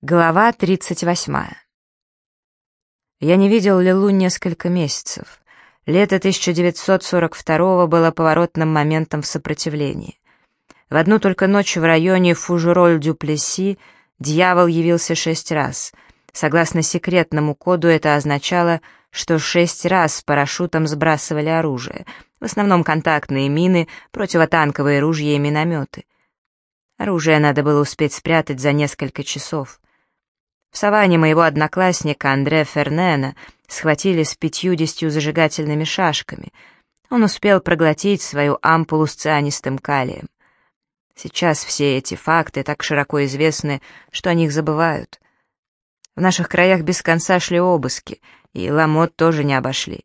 Глава 38. Я не видел Лилу несколько месяцев. Лето 1942 было поворотным моментом в сопротивлении. В одну только ночь в районе Фужероль-Дюплеси дьявол явился шесть раз. Согласно секретному коду, это означало, что шесть раз с парашютом сбрасывали оружие, в основном контактные мины, противотанковые ружья и минометы. Оружие надо было успеть спрятать за несколько часов. В саванне моего одноклассника Андре Фернена схватили с пятьюдесятью зажигательными шашками. Он успел проглотить свою ампулу с цианистым калием. Сейчас все эти факты так широко известны, что о них забывают. В наших краях без конца шли обыски, и Ламот тоже не обошли.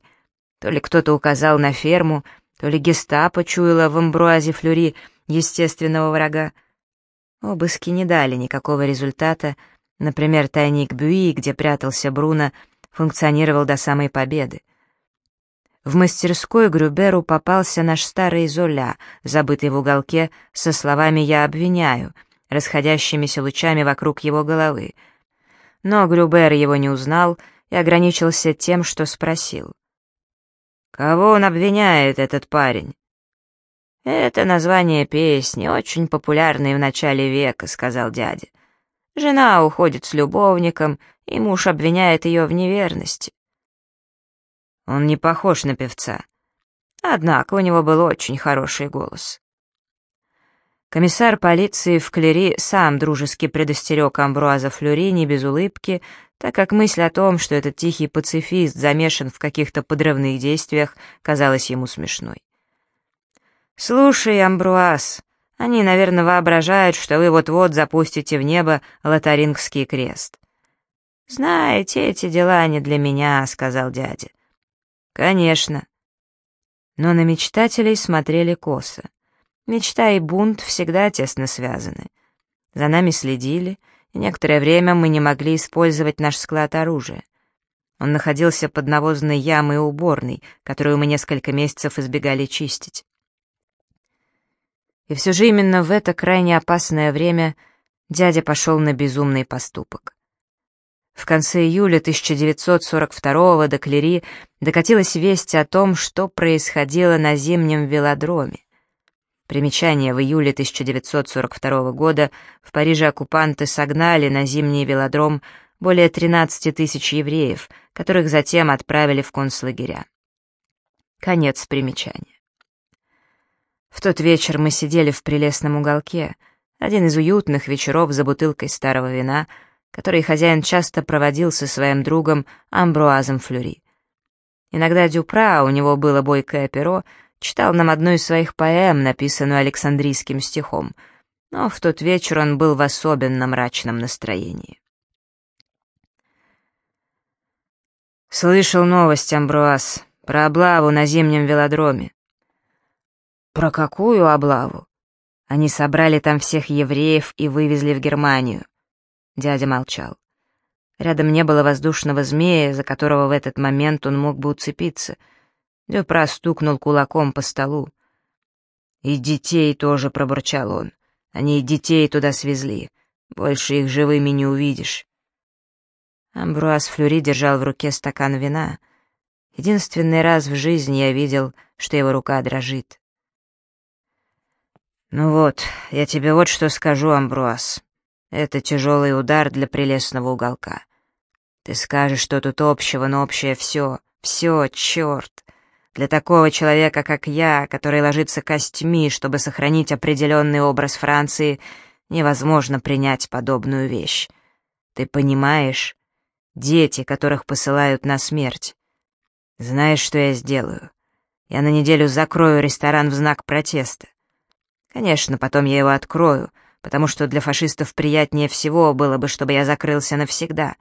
То ли кто-то указал на ферму, то ли гестапо чуяло в амбруазе Флюри естественного врага. Обыски не дали никакого результата, Например, тайник Бюи, где прятался Бруно, функционировал до самой победы. В мастерской Грюберу попался наш старый Золя, забытый в уголке, со словами «я обвиняю», расходящимися лучами вокруг его головы. Но Грюбер его не узнал и ограничился тем, что спросил. «Кого он обвиняет, этот парень?» «Это название песни, очень популярной в начале века», — сказал дядя. Жена уходит с любовником, и муж обвиняет ее в неверности. Он не похож на певца. Однако у него был очень хороший голос. Комиссар полиции в Клери сам дружески предостерег Амбруаза Флюри не без улыбки, так как мысль о том, что этот тихий пацифист замешан в каких-то подрывных действиях, казалась ему смешной. «Слушай, Амбруаз, они, наверное, воображают, что вы вот-вот запустите в небо лотарингский крест. «Знаете, эти дела не для меня», — сказал дядя. «Конечно». Но на мечтателей смотрели косо. Мечта и бунт всегда тесно связаны. За нами следили, и некоторое время мы не могли использовать наш склад оружия. Он находился под навозной ямой уборной, которую мы несколько месяцев избегали чистить. И все же именно в это крайне опасное время дядя пошел на безумный поступок. В конце июля 1942 до Клери докатилась весть о том, что происходило на зимнем велодроме. Примечание, в июле 1942 года в Париже оккупанты согнали на зимний велодром более 13 тысяч евреев, которых затем отправили в концлагеря. Конец примечания. В тот вечер мы сидели в прелестном уголке, один из уютных вечеров за бутылкой старого вина, который хозяин часто проводил со своим другом Амбруазом Флюри. Иногда Дюпра, у него было бойкое перо, читал нам одну из своих поэм, написанную Александрийским стихом, но в тот вечер он был в особенно мрачном настроении. «Слышал новость, Амбруаз, про облаву на зимнем велодроме. «Про какую облаву?» «Они собрали там всех евреев и вывезли в Германию». Дядя молчал. Рядом не было воздушного змея, за которого в этот момент он мог бы уцепиться. Дюпра стукнул кулаком по столу. «И детей тоже», — пробурчал он. «Они и детей туда свезли. Больше их живыми не увидишь». Амбруаз Флюри держал в руке стакан вина. Единственный раз в жизни я видел, что его рука дрожит. «Ну вот, я тебе вот что скажу, Амбруаз. Это тяжелый удар для прелестного уголка. Ты скажешь, что тут общего, но общее все, все, черт. Для такого человека, как я, который ложится костьми, чтобы сохранить определенный образ Франции, невозможно принять подобную вещь. Ты понимаешь? Дети, которых посылают на смерть. Знаешь, что я сделаю? Я на неделю закрою ресторан в знак протеста. Конечно, потом я его открою, потому что для фашистов приятнее всего было бы, чтобы я закрылся навсегда.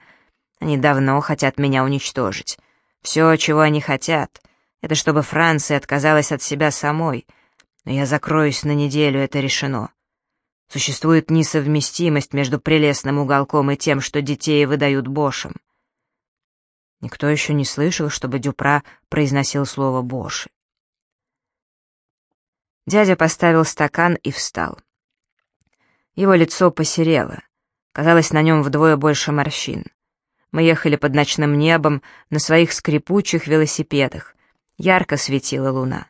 Они давно хотят меня уничтожить. Все, чего они хотят, это чтобы Франция отказалась от себя самой. Но я закроюсь на неделю, это решено. Существует несовместимость между прелестным уголком и тем, что детей выдают бошам. Никто еще не слышал, чтобы Дюпра произносил слово «боши». Дядя поставил стакан и встал. Его лицо посерело. Казалось, на нем вдвое больше морщин. Мы ехали под ночным небом на своих скрипучих велосипедах. Ярко светила луна.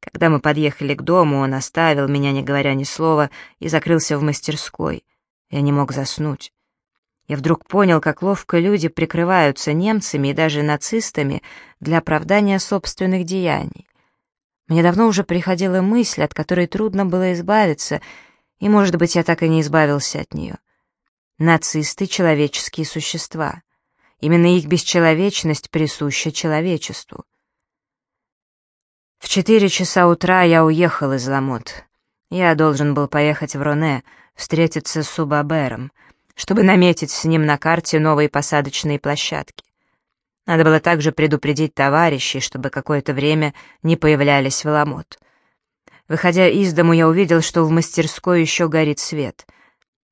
Когда мы подъехали к дому, он оставил меня, не говоря ни слова, и закрылся в мастерской. Я не мог заснуть. Я вдруг понял, как ловко люди прикрываются немцами и даже нацистами для оправдания собственных деяний. Мне давно уже приходила мысль, от которой трудно было избавиться, и, может быть, я так и не избавился от нее. Нацисты — человеческие существа. Именно их бесчеловечность присуща человечеству. В четыре часа утра я уехал из Ламот. Я должен был поехать в Роне, встретиться с Субабером, чтобы наметить с ним на карте новые посадочные площадки. Надо было также предупредить товарищей, чтобы какое-то время не появлялись в Ламот. Выходя из дому, я увидел, что в мастерской еще горит свет.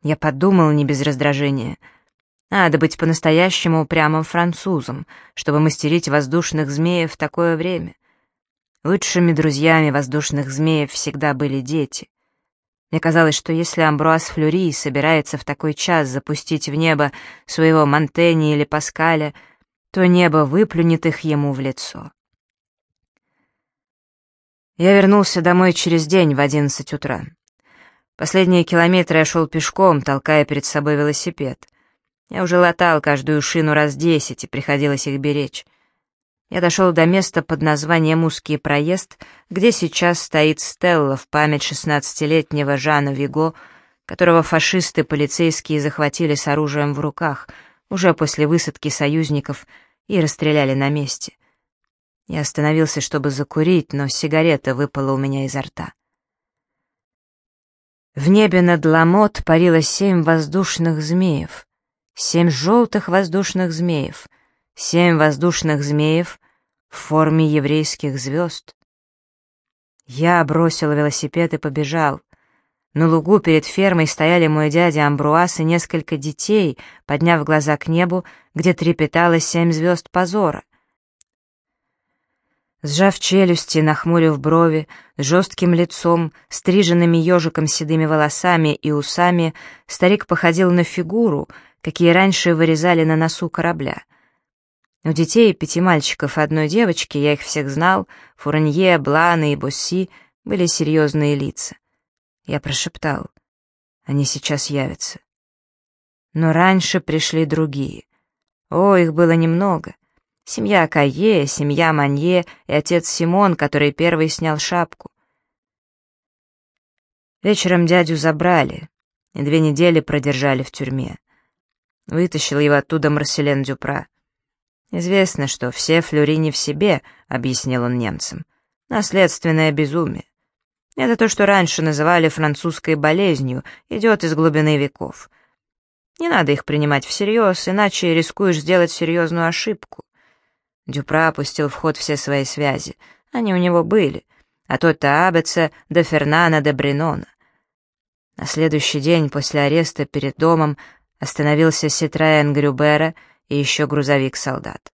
Я подумал не без раздражения — надо быть по-настоящему упрямым французом, чтобы мастерить воздушных змеев в такое время. Лучшими друзьями воздушных змеев всегда были дети. Мне казалось, что если Амбруаз Флюри собирается в такой час запустить в небо своего Монтени или Паскаля, то небо выплюнет их ему в лицо. Я вернулся домой через день в одиннадцать утра. Последние километры я шел пешком, толкая перед собой велосипед. Я уже латал каждую шину раз десять, и приходилось их беречь. Я дошел до места под названием «Узкий проезд», где сейчас стоит стелла в память шестнадцатилетнего Жана Виго, которого фашисты полицейские захватили с оружием в руках уже после высадки союзников и расстреляли на месте. Я остановился, чтобы закурить, но сигарета выпала у меня изо рта. В небе над Ламот парило семь воздушных змеев семь желтых воздушных змеев, семь воздушных змеев в форме еврейских звезд. Я бросил велосипед и побежал. На лугу перед фермой стояли мой дядя Амбруас и несколько детей, подняв глаза к небу, где трепетало семь звезд позора. Сжав челюсти, нахмурив брови, с жестким лицом, стриженными ежиком седыми волосами и усами, старик походил на фигуру, какие раньше вырезали на носу корабля. У детей, пяти мальчиков и одной девочки, я их всех знал, Фуранье, Блана и Босси, были серьезные лица. Я прошептал, они сейчас явятся. Но раньше пришли другие. О, их было немного. Семья Кае, семья Манье и отец Симон, который первый снял шапку. Вечером дядю забрали, и две недели продержали в тюрьме. Вытащил его оттуда Марселен Дюпра. «Известно, что все флюри не в себе», — объяснил он немцам. «Наследственное безумие. Это то, что раньше называли французской болезнью, идет из глубины веков. Не надо их принимать всерьез, иначе рискуешь сделать серьезную ошибку». Дюпра опустил в ход все свои связи. Они у него были. А тот-то Абеца де Фернана де Бринона. На следующий день после ареста перед домом Остановился Ситроен Грюбера и еще грузовик-солдат.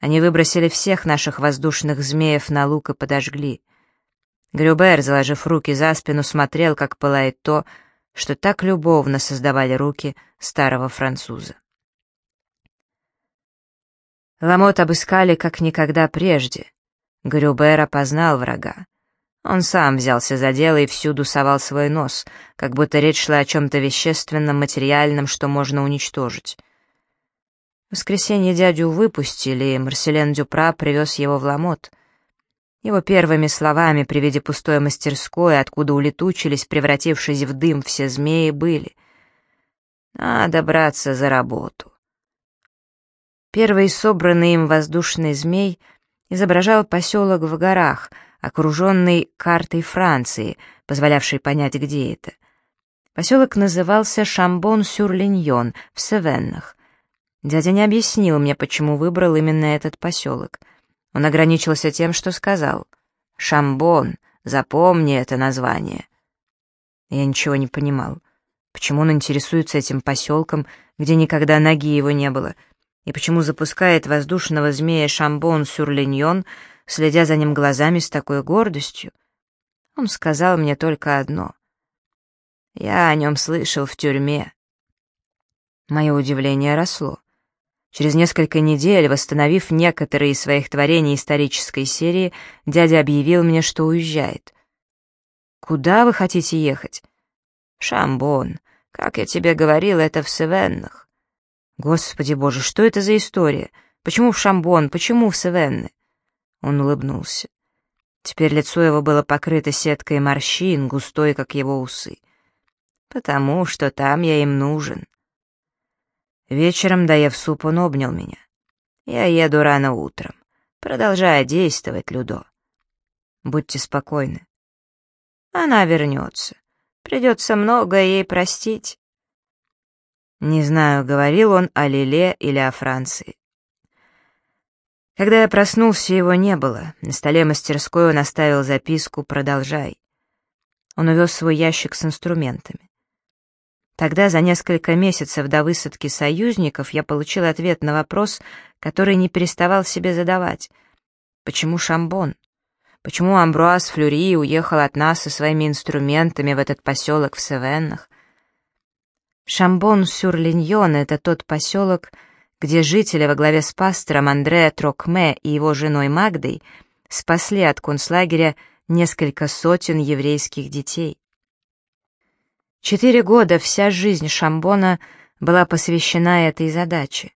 Они выбросили всех наших воздушных змеев на лук и подожгли. Грюбер, заложив руки за спину, смотрел, как пылает то, что так любовно создавали руки старого француза. Ламот обыскали как никогда прежде. Грюбер опознал врага. Он сам взялся за дело и всюду совал свой нос, как будто речь шла о чем-то вещественном, материальном, что можно уничтожить. В воскресенье дядю выпустили, и Марселен Дюпра привез его в Ламот. Его первыми словами при виде пустой мастерской, откуда улетучились, превратившись в дым, все змеи были. «Надо браться за работу». Первый собранный им воздушный змей изображал поселок в горах — окруженный картой Франции, позволявшей понять, где это. Поселок назывался Шамбон-сюр-Линьон в Севеннах. Дядя не объяснил мне, почему выбрал именно этот поселок. Он ограничился тем, что сказал «Шамбон, запомни это название». Я ничего не понимал. Почему он интересуется этим поселком, где никогда ноги его не было, и почему запускает воздушного змея Шамбон-сюр-Линьон — следя за ним глазами с такой гордостью. Он сказал мне только одно. Я о нем слышал в тюрьме. Мое удивление росло. Через несколько недель, восстановив некоторые из своих творений исторической серии, дядя объявил мне, что уезжает. «Куда вы хотите ехать?» «Шамбон. Как я тебе говорил, это в Севеннах». «Господи боже, что это за история? Почему в Шамбон? Почему в Севенны?» Он улыбнулся. Теперь лицо его было покрыто сеткой морщин, густой, как его усы. «Потому что там я им нужен». Вечером, доев суп, он обнял меня. «Я еду рано утром. Продолжай действовать, Людо. Будьте спокойны. Она вернется. Придется многое ей простить». Не знаю, говорил он о Лиле или о Франции. Когда я проснулся, его не было. На столе мастерской он оставил записку «Продолжай». Он увез свой ящик с инструментами. Тогда, за несколько месяцев до высадки союзников, я получил ответ на вопрос, который не переставал себе задавать. Почему Шамбон? Почему Амбруаз Флюри уехал от нас со своими инструментами в этот поселок в Севеннах? Шамбон-сюр-Линьон — это тот поселок, где жители во главе с пастором Андре Трокме и его женой Магдой спасли от концлагеря несколько сотен еврейских детей. Четыре года вся жизнь Шамбона была посвящена этой задаче.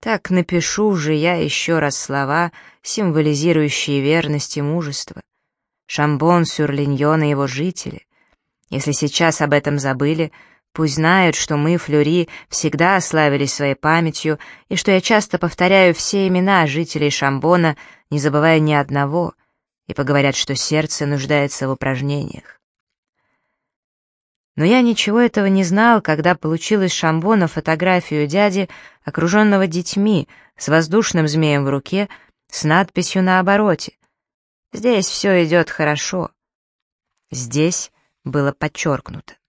Так напишу же я еще раз слова, символизирующие верность и мужество. Шамбон, Сюрлиньон и его жители. Если сейчас об этом забыли, пусть знают, что мы, Флюри, всегда славились своей памятью, и что я часто повторяю все имена жителей Шамбона, не забывая ни одного, и поговорят, что сердце нуждается в упражнениях. Но я ничего этого не знал, когда получил из Шамбона фотографию дяди, окруженного детьми, с воздушным змеем в руке, с надписью на обороте. «Здесь все идет хорошо». Здесь было подчеркнуто.